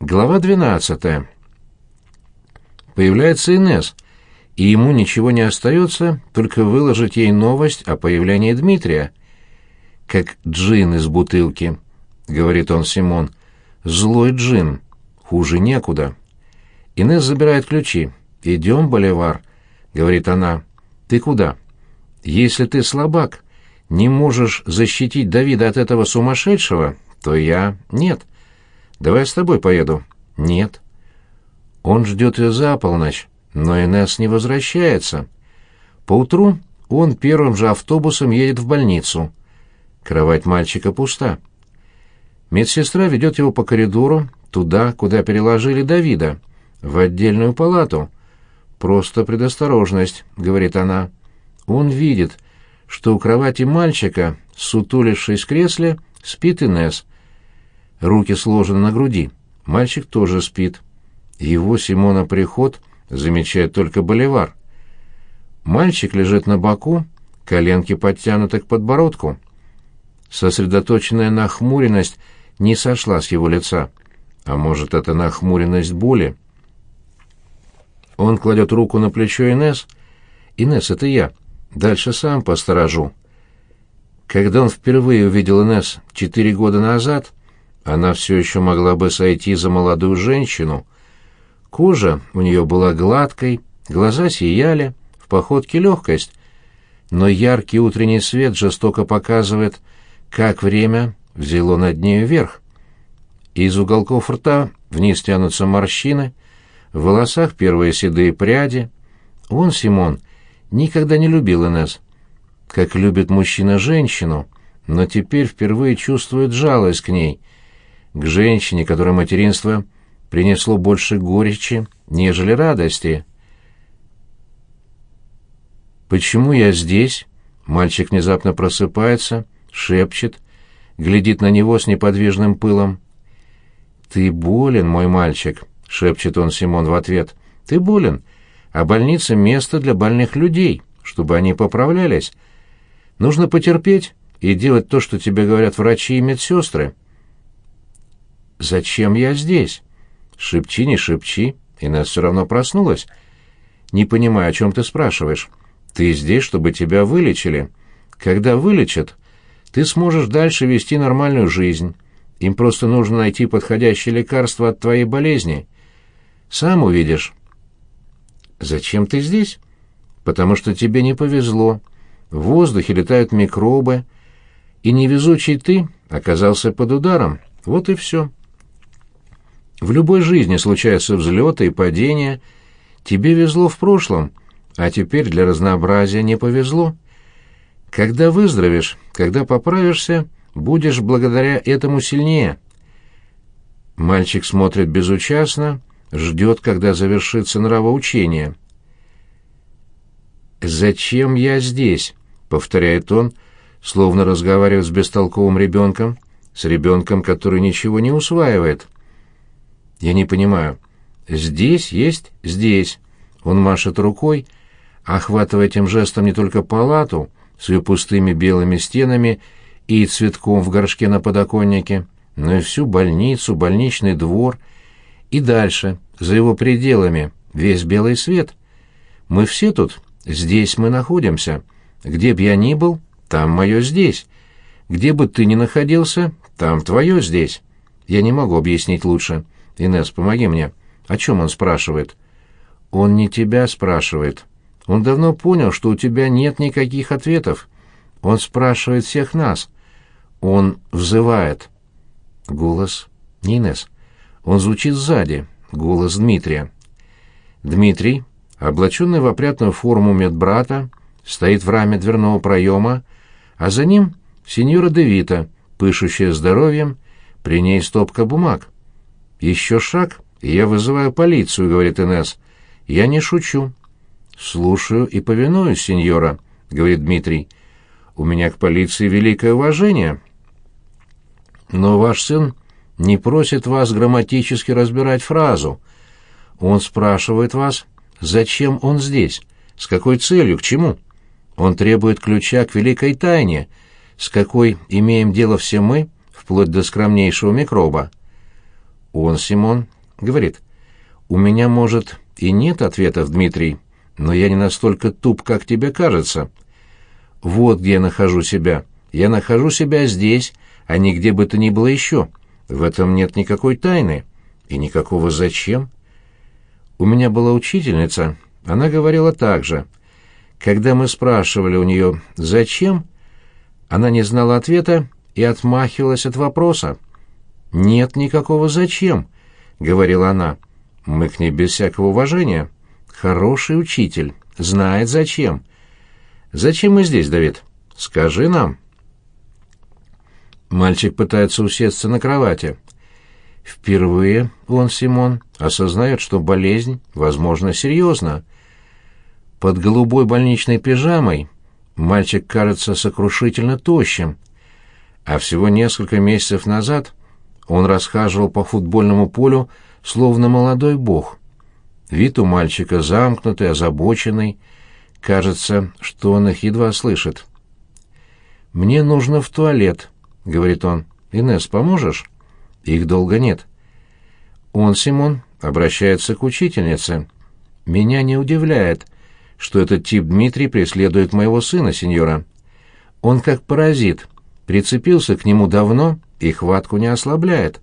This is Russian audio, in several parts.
Глава 12. Появляется Инес, и ему ничего не остается, только выложить ей новость о появлении Дмитрия. «Как джин из бутылки», — говорит он Симон. «Злой джин. Хуже некуда». Инес забирает ключи. «Идем, Боливар», — говорит она. «Ты куда?» «Если ты слабак, не можешь защитить Давида от этого сумасшедшего, то я... Нет». Давай с тобой поеду. Нет. Он ждет ее за полночь, но Инесс не возвращается. Поутру он первым же автобусом едет в больницу. Кровать мальчика пуста. Медсестра ведет его по коридору, туда, куда переложили Давида, в отдельную палату. «Просто предосторожность», — говорит она. Он видит, что у кровати мальчика, сутулившись в кресле, спит Инесс. Руки сложены на груди. Мальчик тоже спит. Его Симона приход замечает только Боливар. Мальчик лежит на боку, коленки подтянуты к подбородку. Сосредоточенная нахмуренность не сошла с его лица. А может, это нахмуренность боли? Он кладет руку на плечо Инес. «Инес, это я. Дальше сам посторожу». Когда он впервые увидел Инес четыре года назад, она все еще могла бы сойти за молодую женщину. Кожа у нее была гладкой, глаза сияли, в походке легкость. Но яркий утренний свет жестоко показывает, как время взяло над нею вверх. Из уголков рта вниз тянутся морщины, в волосах первые седые пряди. Он, Симон, никогда не любил Инесс, как любит мужчина женщину, но теперь впервые чувствует жалость к ней — к женщине, которой материнство принесло больше горечи, нежели радости. «Почему я здесь?» Мальчик внезапно просыпается, шепчет, глядит на него с неподвижным пылом. «Ты болен, мой мальчик», — шепчет он Симон в ответ. «Ты болен, а больница — место для больных людей, чтобы они поправлялись. Нужно потерпеть и делать то, что тебе говорят врачи и медсестры». «Зачем я здесь?» «Шепчи, не шепчи, и нас все равно проснулась». «Не понимаю, о чем ты спрашиваешь. Ты здесь, чтобы тебя вылечили. Когда вылечат, ты сможешь дальше вести нормальную жизнь. Им просто нужно найти подходящее лекарство от твоей болезни. Сам увидишь». «Зачем ты здесь?» «Потому что тебе не повезло. В воздухе летают микробы, и невезучий ты оказался под ударом. Вот и все». В любой жизни случаются взлеты и падения. Тебе везло в прошлом, а теперь для разнообразия не повезло. Когда выздоровеешь, когда поправишься, будешь благодаря этому сильнее. Мальчик смотрит безучастно, ждет, когда завершится нравоучение. «Зачем я здесь?» — повторяет он, словно разговаривает с бестолковым ребенком, с ребенком, который ничего не усваивает. Я не понимаю. Здесь есть здесь. Он машет рукой, охватывая этим жестом не только палату с ее пустыми белыми стенами и цветком в горшке на подоконнике, но и всю больницу, больничный двор и дальше, за его пределами, весь белый свет. Мы все тут, здесь мы находимся. Где б я ни был, там мое здесь. Где бы ты ни находился, там твое здесь. Я не могу объяснить лучше. Инес, помоги мне. О чем он спрашивает? Он не тебя спрашивает. Он давно понял, что у тебя нет никаких ответов. Он спрашивает всех нас. Он взывает. Голос не Инес. Он звучит сзади. Голос Дмитрия. Дмитрий, облаченный в опрятную форму медбрата, стоит в раме дверного проема, а за ним сеньора Девита, пышущая здоровьем, при ней стопка бумаг. «Еще шаг, и я вызываю полицию», — говорит Инесс. «Я не шучу». «Слушаю и повинуюсь, сеньора», — говорит Дмитрий. «У меня к полиции великое уважение». «Но ваш сын не просит вас грамматически разбирать фразу. Он спрашивает вас, зачем он здесь, с какой целью, к чему. Он требует ключа к великой тайне, с какой имеем дело все мы, вплоть до скромнейшего микроба. Он, Симон, говорит, «У меня, может, и нет ответов, Дмитрий, но я не настолько туп, как тебе кажется. Вот где я нахожу себя. Я нахожу себя здесь, а не где бы то ни было еще. В этом нет никакой тайны и никакого зачем. У меня была учительница, она говорила так же. Когда мы спрашивали у нее «зачем?», она не знала ответа и отмахивалась от вопроса. «Нет никакого «зачем», — говорила она. «Мы к ней без всякого уважения. Хороший учитель, знает зачем». «Зачем мы здесь, Давид? Скажи нам». Мальчик пытается усесться на кровати. Впервые он, Симон, осознает, что болезнь, возможно, серьезна. Под голубой больничной пижамой мальчик кажется сокрушительно тощим, а всего несколько месяцев назад он расхаживал по футбольному полю, словно молодой бог. Вид у мальчика замкнутый, озабоченный. Кажется, что он их едва слышит. «Мне нужно в туалет», — говорит он. «Инесс, поможешь?» Их долго нет. Он, Симон, обращается к учительнице. «Меня не удивляет, что этот тип Дмитрий преследует моего сына, сеньора. Он как паразит, прицепился к нему давно и хватку не ослабляет.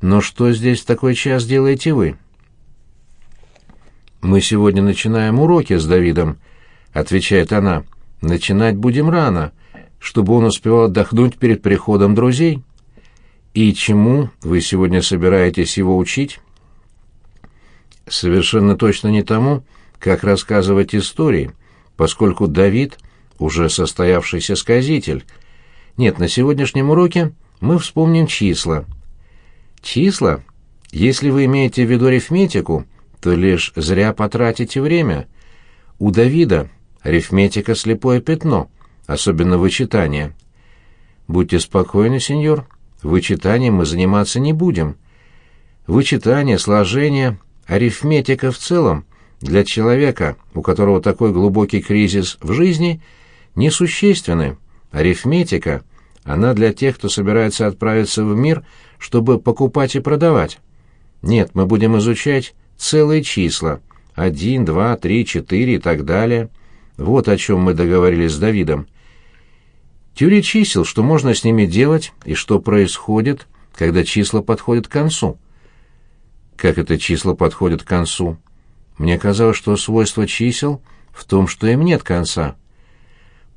Но что здесь в такой час делаете вы?» «Мы сегодня начинаем уроки с Давидом», — отвечает она. «Начинать будем рано, чтобы он успел отдохнуть перед приходом друзей». «И чему вы сегодня собираетесь его учить?» «Совершенно точно не тому, как рассказывать истории, поскольку Давид уже состоявшийся сказитель. Нет, на сегодняшнем уроке мы вспомним числа». «Числа? Если вы имеете в виду арифметику, то лишь зря потратите время. У Давида арифметика — слепое пятно, особенно вычитание». «Будьте спокойны, сеньор», Вычитанием мы заниматься не будем. Вычитание, сложение, арифметика в целом для человека, у которого такой глубокий кризис в жизни, несущественны. Арифметика, она для тех, кто собирается отправиться в мир, чтобы покупать и продавать. Нет, мы будем изучать целые числа. Один, два, три, четыре и так далее. Вот о чем мы договорились с Давидом. Теория чисел, что можно с ними делать и что происходит, когда числа подходят к концу. Как это числа подходят к концу? Мне казалось, что свойство чисел в том, что им нет конца.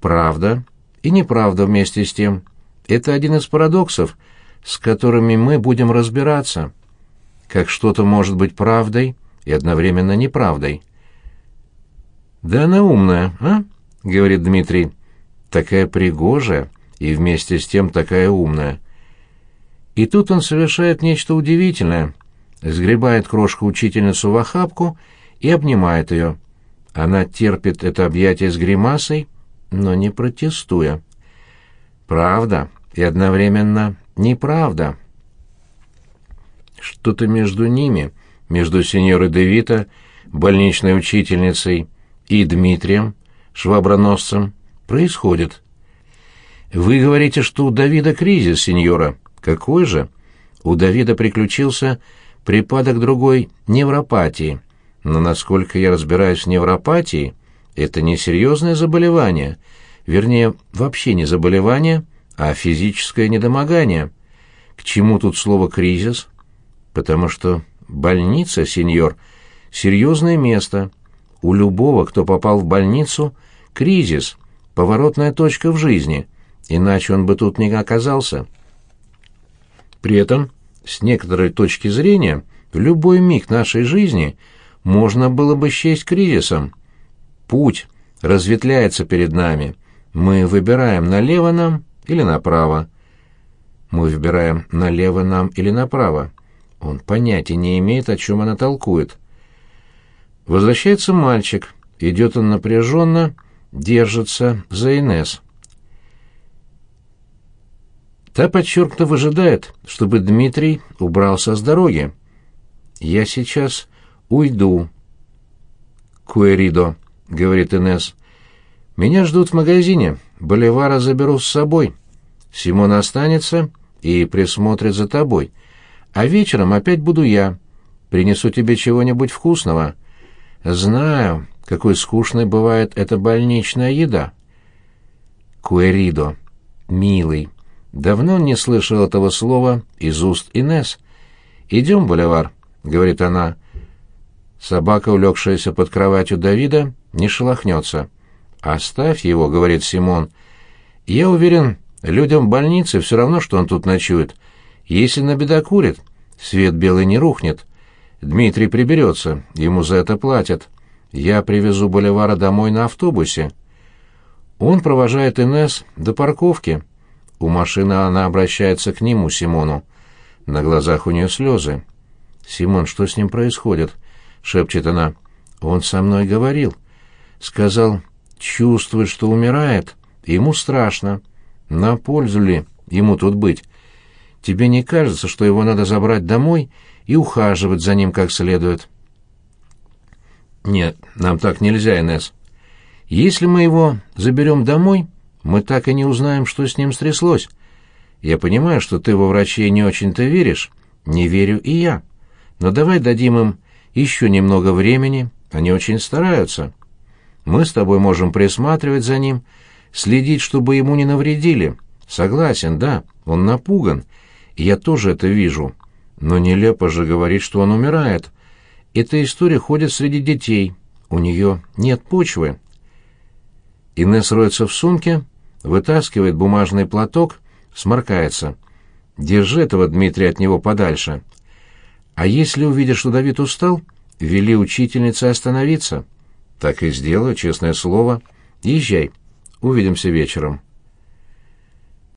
Правда и неправда вместе с тем. Это один из парадоксов, с которыми мы будем разбираться. Как что-то может быть правдой и одновременно неправдой. «Да она умная, а?» — говорит Дмитрий такая пригожая и вместе с тем такая умная. И тут он совершает нечто удивительное. Сгребает крошку-учительницу в охапку и обнимает ее. Она терпит это объятие с гримасой, но не протестуя. Правда и одновременно неправда. Что-то между ними, между сеньорой Девита, больничной учительницей, и Дмитрием, шваброносцем, происходит? Вы говорите, что у Давида кризис, сеньора. Какой же? У Давида приключился припадок другой невропатии. Но насколько я разбираюсь в невропатии, это не серьезное заболевание, вернее, вообще не заболевание, а физическое недомогание. К чему тут слово «кризис»? Потому что больница, сеньор, серьезное место. У любого, кто попал в больницу, кризис — поворотная точка в жизни, иначе он бы тут не оказался. При этом, с некоторой точки зрения, в любой миг нашей жизни можно было бы счесть кризисом. Путь разветвляется перед нами. Мы выбираем, налево нам или направо. Мы выбираем, налево нам или направо. Он понятия не имеет, о чем она толкует. Возвращается мальчик. Идет он напряженно, держится за Инес. Та подчеркнуто выжидает, чтобы Дмитрий убрался с дороги. «Я сейчас уйду». «Куэридо», — говорит Инес. «Меня ждут в магазине. Боливара заберу с собой. Симон останется и присмотрит за тобой. А вечером опять буду я. Принесу тебе чего-нибудь вкусного. Знаю, какой скучной бывает эта больничная еда. Куэридо. Милый. Давно не слышал этого слова из уст Инес. «Идем, Боливар», — говорит она. Собака, улегшаяся под кроватью Давида, не шелохнется. «Оставь его», — говорит Симон. «Я уверен, людям в больнице все равно, что он тут ночует. Если набедокурит, свет белый не рухнет. Дмитрий приберется, ему за это платят. Я привезу Боливара домой на автобусе». Он провожает Инес до парковки. У машины она обращается к нему, Симону. На глазах у нее слезы. «Симон, что с ним происходит?» — шепчет она. «Он со мной говорил. Сказал, чувствует, что умирает. Ему страшно. На пользу ли ему тут быть? Тебе не кажется, что его надо забрать домой и ухаживать за ним как следует?» «Нет, нам так нельзя, Инесс. Если мы его заберем домой, мы так и не узнаем, что с ним стряслось. Я понимаю, что ты во врачей не очень-то веришь, не верю и я. Но давай дадим им еще немного времени, они очень стараются. Мы с тобой можем присматривать за ним, следить, чтобы ему не навредили. Согласен, да, он напуган, я тоже это вижу. Но нелепо же говорить, что он умирает. Эта история ходит среди детей, у нее нет почвы. Инесс роется в сумке, вытаскивает бумажный платок, сморкается. «Держи этого Дмитрия от него подальше. А если увидишь, что Давид устал, вели учительнице остановиться». «Так и сделаю, честное слово. Езжай. Увидимся вечером».